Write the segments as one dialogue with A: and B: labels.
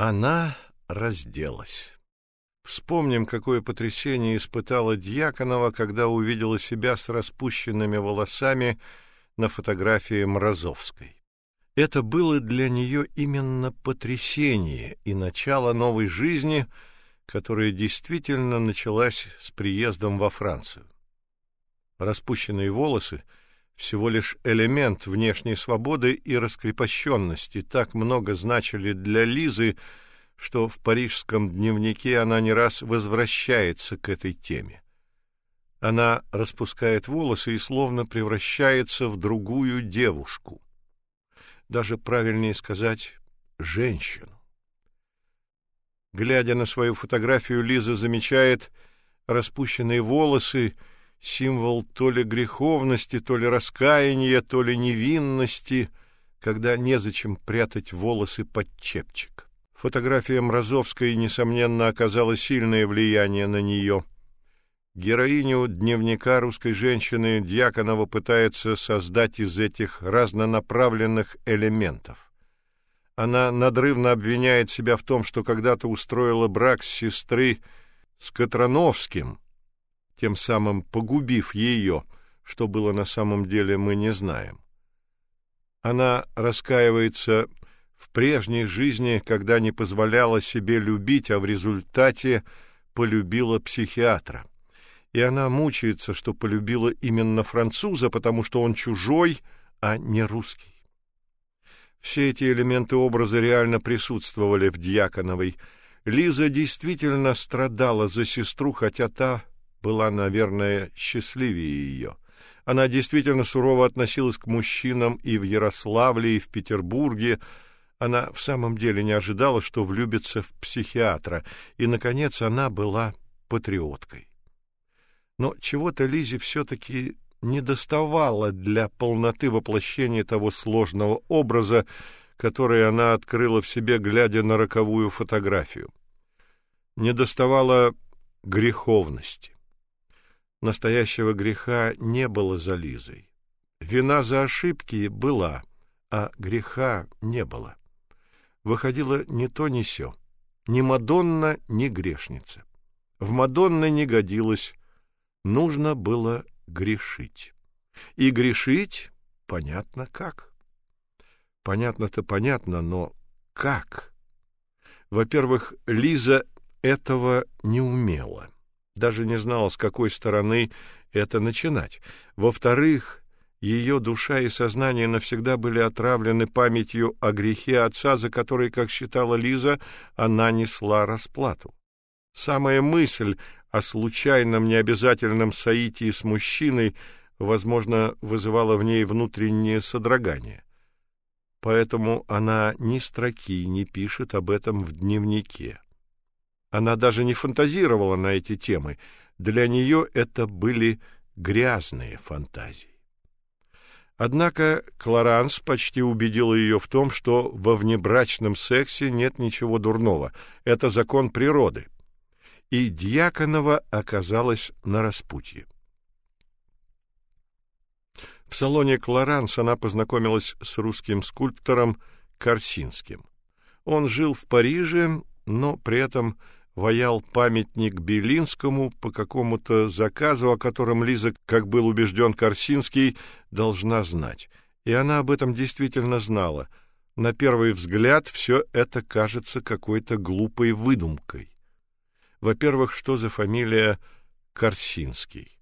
A: Она разделась. Вспомним, какое потрясение испытала Дьяконова, когда увидела себя с распущенными волосами на фотографии Мразовской. Это было для нее именно потрясение и начало новой жизни, которая действительно началась с приездом во Францию. Распущенные волосы всего лишь элемент внешней свободы и раскрепощенности, так много значили для Лизы, что в парижском дневнике она не раз возвращается к этой теме. Она распускает волосы и словно превращается в другую девушку. Даже правильнее сказать женщину. Глядя на свою фотографию, Лиза замечает распущенные волосы символ то ли греховности, то ли раскаяния, то ли невинности, когда незачем прятать волосы под чепчик. Фотография Мразовской несомненно оказала сильное влияние на нее. Героиню дневника русской женщины Дьяконова пытается создать из этих разнонаправленных элементов. Она надрывно обвиняет себя в том, что когда-то устроила брак с сестры с Катрановским, тем самым погубив ее, что было на самом деле, мы не знаем. Она раскаивается в прежней жизни, когда не позволяла себе любить, а в результате полюбила психиатра. И она мучается, что полюбила именно француза, потому что он чужой, а не русский. Все эти элементы образа реально присутствовали в Дьяконовой. Лиза действительно страдала за сестру, хотя та была, наверное, счастливее ее. Она действительно сурово относилась к мужчинам и в Ярославле, и в Петербурге. Она в самом деле не ожидала, что влюбится в психиатра, и наконец она была патриоткой. Но чего-то Лизе все таки недоставало для полноты воплощения того сложного образа, который она открыла в себе, глядя на роковую фотографию. Недоставало греховности. Настоящего греха не было за Лизой. Вина за ошибки была, а греха не было. Выходило ни то, ни сё. Ни Мадонна, ни грешница. В Мадонны не годилось, нужно было грешить. И грешить понятно как. Понятно-то понятно, но как? Во-первых, Лиза этого не умела даже не знала, с какой стороны это начинать. Во-вторых, ее душа и сознание навсегда были отравлены памятью о грехе отца, за который, как считала Лиза, она несла расплату. Самая мысль о случайном необязательном соитии с мужчиной, возможно, вызывала в ней внутреннее содрогание. Поэтому она ни строки не пишет об этом в дневнике. Она даже не фантазировала на эти темы. Для нее это были грязные фантазии. Однако Кларанс почти убедила ее в том, что во внебрачном сексе нет ничего дурного. Это закон природы. И Дьяконова оказалась на распутье. В салоне Кларанс она познакомилась с русским скульптором Корсинским. Он жил в Париже, но при этом ваял памятник Белинскому по какому-то заказу, о котором Лиза, как был убежден Корсинский, должна знать. И она об этом действительно знала. На первый взгляд все это кажется какой-то глупой выдумкой. Во-первых, что за фамилия Корсинский?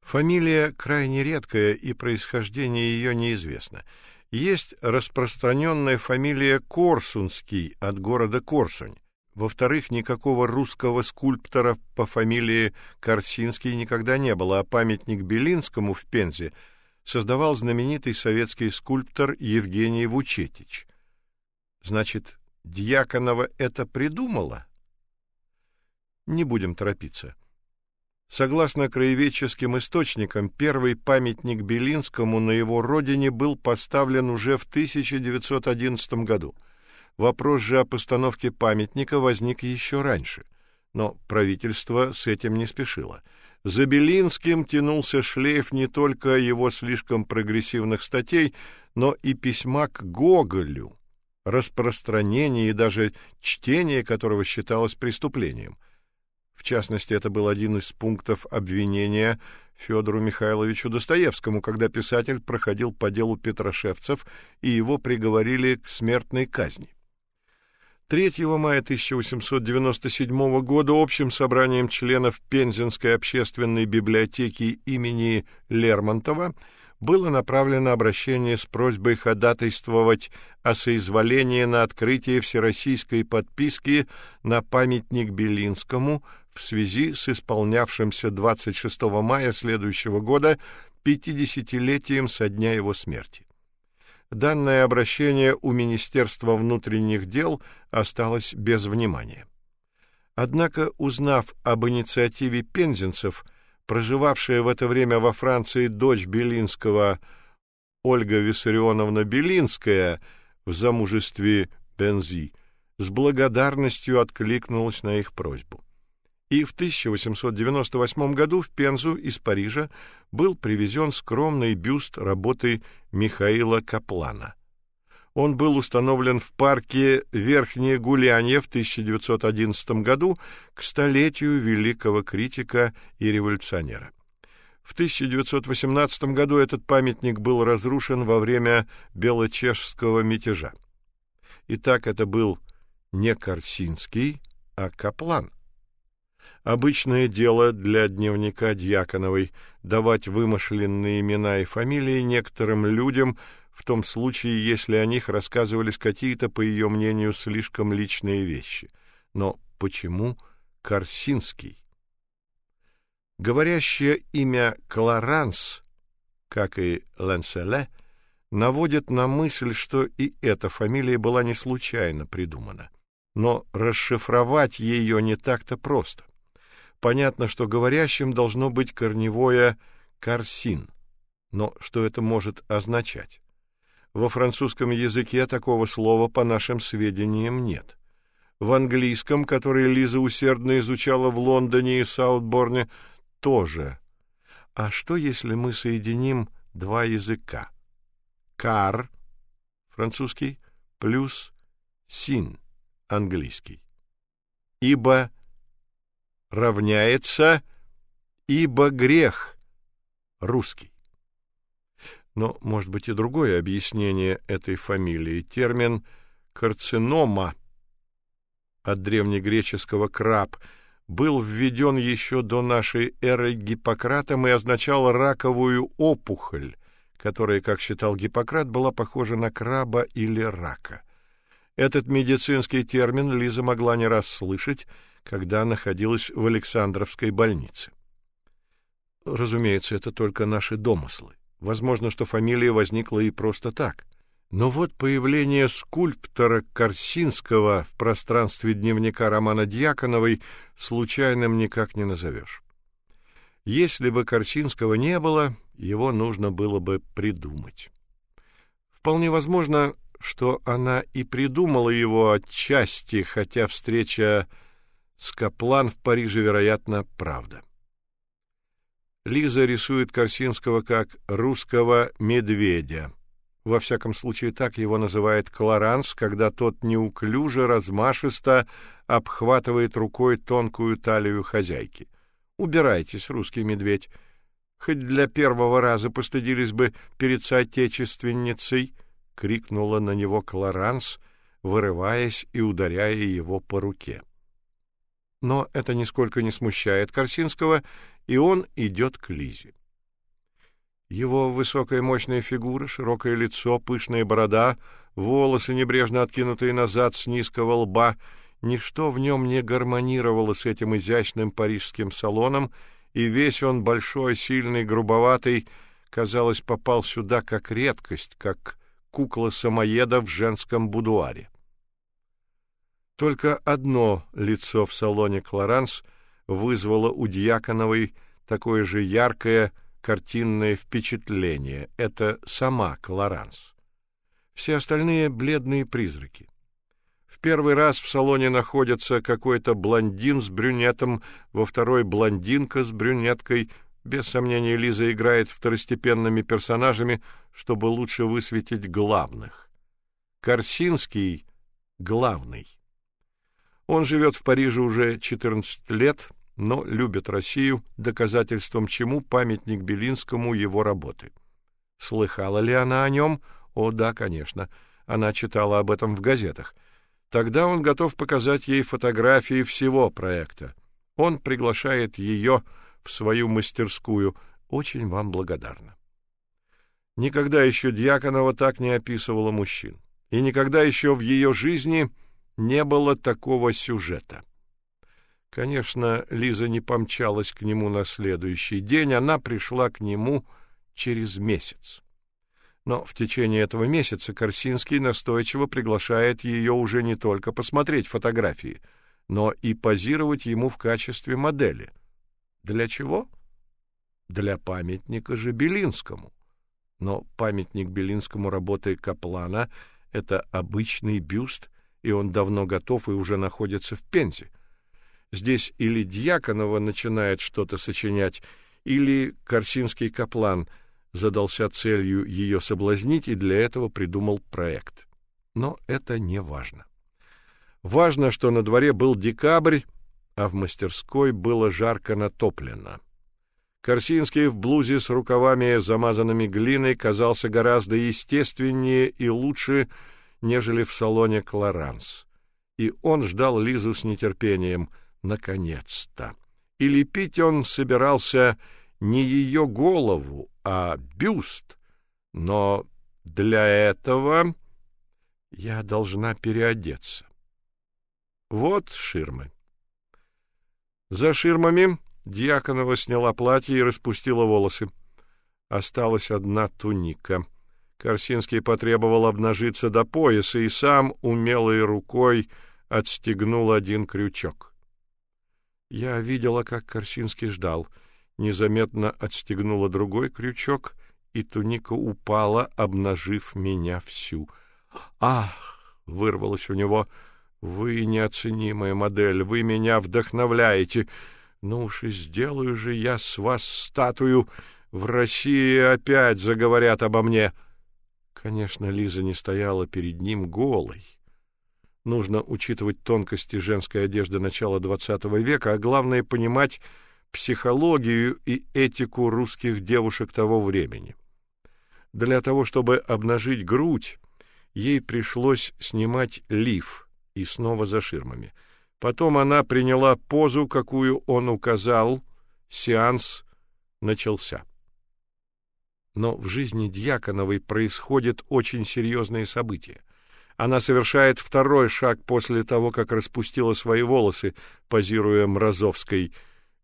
A: Фамилия крайне редкая, и происхождение ее неизвестно. Есть распространенная фамилия Корсунский от города Корсунь. Во-вторых, никакого русского скульптора по фамилии Корсинский никогда не было, а памятник Белинскому в Пензе создавал знаменитый советский скульптор Евгений Вучетич. Значит, Дьяконова это придумала? Не будем торопиться. Согласно краеведческим источникам, первый памятник Белинскому на его родине был поставлен уже в 1911 году. Вопрос же о постановке памятника возник еще раньше, но правительство с этим не спешило. За Белинским тянулся шлейф не только его слишком прогрессивных статей, но и письма к Гоголю, распространение и даже чтение которого считалось преступлением. В частности, это был один из пунктов обвинения Федору Михайловичу Достоевскому, когда писатель проходил по делу Петрошевцев, и его приговорили к смертной казни. 3 мая 1897 года общим собранием членов Пензенской общественной библиотеки имени Лермонтова было направлено обращение с просьбой ходатайствовать о соизволении на открытие всероссийской подписки на памятник Белинскому в связи с исполнявшимся 26 мая следующего года 50-летием со дня его смерти. Данное обращение у Министерства внутренних дел осталось без внимания. Однако, узнав об инициативе пензенцев, проживавшая в это время во Франции дочь Белинского Ольга Виссарионовна Белинская в замужестве Бензи с благодарностью откликнулась на их просьбу. И в 1898 году в Пензу из Парижа был привезен скромный бюст работы Михаила Каплана. Он был установлен в парке Верхнее Гулянье в 1911 году к столетию великого критика и революционера. В 1918 году этот памятник был разрушен во время белочешского мятежа. Итак, это был не Корсинский, а Каплан. Обычное дело для дневника Дьяконовой давать вымышленные имена и фамилии некоторым людям – в том случае, если о них рассказывались какие-то, по ее мнению, слишком личные вещи. Но почему Корсинский? Говорящее имя Кларанс, как и Ленселе, наводит на мысль, что и эта фамилия была не случайно придумана. Но расшифровать ее не так-то просто. Понятно, что говорящим должно быть корневое «корсин». Но что это может означать? Во французском языке такого слова, по нашим сведениям, нет. В английском, который Лиза усердно изучала в Лондоне и Саутборне, тоже. А что, если мы соединим два языка? Кар французский плюс син английский. Ибо равняется ибо грех русский. Но, может быть, и другое объяснение этой фамилии. Термин «карцинома» от древнегреческого «краб» был введен еще до нашей эры Гиппократом и означал раковую опухоль, которая, как считал Гиппократ, была похожа на краба или рака. Этот медицинский термин Лиза могла не раз слышать, когда находилась в Александровской больнице. Разумеется, это только наши домыслы. Возможно, что фамилия возникла и просто так. Но вот появление скульптора Корсинского в пространстве дневника Романа Дьяконовой случайным никак не назовешь. Если бы Корсинского не было, его нужно было бы придумать. Вполне возможно, что она и придумала его отчасти, хотя встреча с Каплан в Париже, вероятно, правда. Лиза рисует Корсинского как русского медведя. Во всяком случае, так его называет Кларанс, когда тот неуклюже, размашисто обхватывает рукой тонкую талию хозяйки. Убирайтесь, русский медведь. Хоть для первого раза постыдились бы перед соотечественницей, крикнула на него Кларанс, вырываясь и ударяя его по руке. Но это нисколько не смущает Корсинского, и он идет к Лизе. Его высокая мощная фигура, широкое лицо, пышная борода, волосы, небрежно откинутые назад с низкого лба, ничто в нем не гармонировало с этим изящным парижским салоном, и весь он большой, сильный, грубоватый, казалось, попал сюда как редкость, как кукла самоеда в женском будуаре. Только одно лицо в салоне Кларанс вызвало у Дьяконовой такое же яркое картинное впечатление. Это сама Кларанс. Все остальные бледные призраки. В первый раз в салоне находится какой-то блондин с брюнетом, во второй блондинка с брюнеткой. Без сомнения, Лиза играет второстепенными персонажами, чтобы лучше высветить главных. Корсинский главный. Он живет в Париже уже 14 лет, но любит Россию, доказательством чему памятник Белинскому его работы. Слыхала ли она о нем? О, да, конечно. Она читала об этом в газетах. Тогда он готов показать ей фотографии всего проекта. Он приглашает ее в свою мастерскую. Очень вам благодарна. Никогда еще Дьяконова так не описывала мужчин, и никогда еще в ее жизни не было такого сюжета. Конечно, Лиза не помчалась к нему на следующий день, она пришла к нему через месяц. Но в течение этого месяца Корсинский настойчиво приглашает ее уже не только посмотреть фотографии, но и позировать ему в качестве модели. Для чего? Для памятника же Белинскому. Но памятник Белинскому работы Каплана это обычный бюст, и он давно готов и уже находится в Пензе. Здесь или Дьяконова начинает что-то сочинять, или Корсинский Каплан задался целью ее соблазнить и для этого придумал проект. Но это не важно. Важно, что на дворе был декабрь, а в мастерской было жарко натоплено. Корсинский в блузе с рукавами, замазанными глиной, казался гораздо естественнее и лучше, нежели в салоне Кларанс. И он ждал Лизу с нетерпением — наконец-то. И лепить он собирался не ее голову, а бюст. Но для этого я должна переодеться. Вот ширмы. За ширмами Дьяконова сняла платье и распустила волосы. Осталась одна туника. Корсинский потребовал обнажиться до пояса и сам умелой рукой отстегнул один крючок. Я видела, как Корсинский ждал. Незаметно отстегнула другой крючок, и туника упала, обнажив меня всю. «Ах!» — вырвалось у него. «Вы неоценимая модель, вы меня вдохновляете. Ну уж и сделаю же я с вас статую. В России опять заговорят обо мне». Конечно, Лиза не стояла перед ним голой нужно учитывать тонкости женской одежды начала XX века, а главное понимать психологию и этику русских девушек того времени. Для того, чтобы обнажить грудь, ей пришлось снимать лиф и снова за ширмами. Потом она приняла позу, какую он указал. Сеанс начался. Но в жизни Дьяконовой происходят очень серьезные события. Она совершает второй шаг после того, как распустила свои волосы, позируя Мразовской.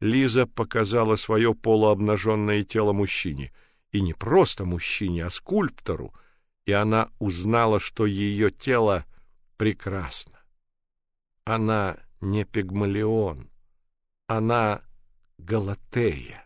A: Лиза показала свое полуобнаженное тело мужчине, и не просто мужчине, а скульптору, и она узнала, что ее тело прекрасно. Она не Пигмалион, она Галатея.